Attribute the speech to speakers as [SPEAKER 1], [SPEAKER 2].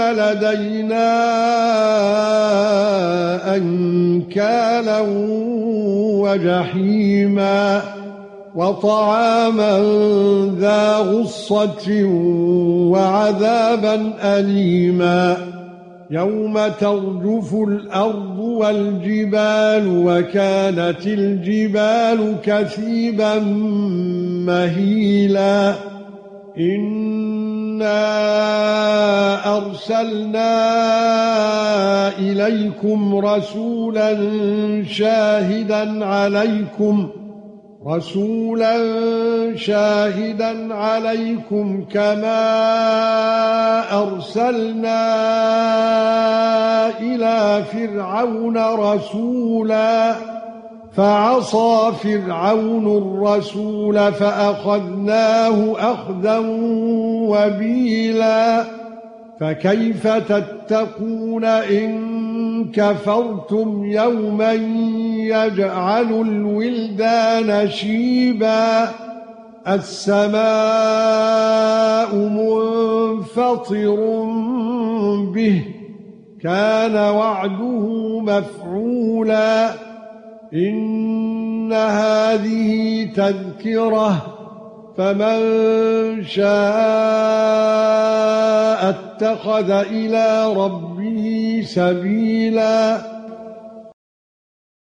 [SPEAKER 1] لدينا أنكالا وجحيما وطعاما ذا غصة وعذابا أليما يَوْمَ تَرْجُفُ الْأَرْضُ وَالْجِبَالُ وَكَانَتِ الْجِبَالُ كَثِيبًا مَهِيلًا إِنَّا أَرْسَلْنَا إِلَيْكُمْ رَسُولًا شَاهِدًا عَلَيْكُمْ رَسُولًا شَاهِدًا عَلَيْكُمْ كَمَا أَرْسَلْنَا إِلَى فِرْعَوْنَ رَسُولًا. فَعَصَى فِرْعَوْنُ الرَّسُولَ فَأَخَذْنَاهُ أَخْذًا وَبِيلًا. فَكَيْفَ تَتَّقُونَ إِن كَفَرْتُمْ يَوْمًا يَجْعَلُ الْوِلْدَانَ شِيبًا؟ السَّمَاءُ مُنفَطِرٌ بِهِ كَانَ وَعْدُهُ مَفْعُولًا. إِنَّ هَذِهِ تَذْكِرَةٌ فَمَن شَاءَ اتَّخَذَ إِلَى رَبِّهِ سَبِيلًا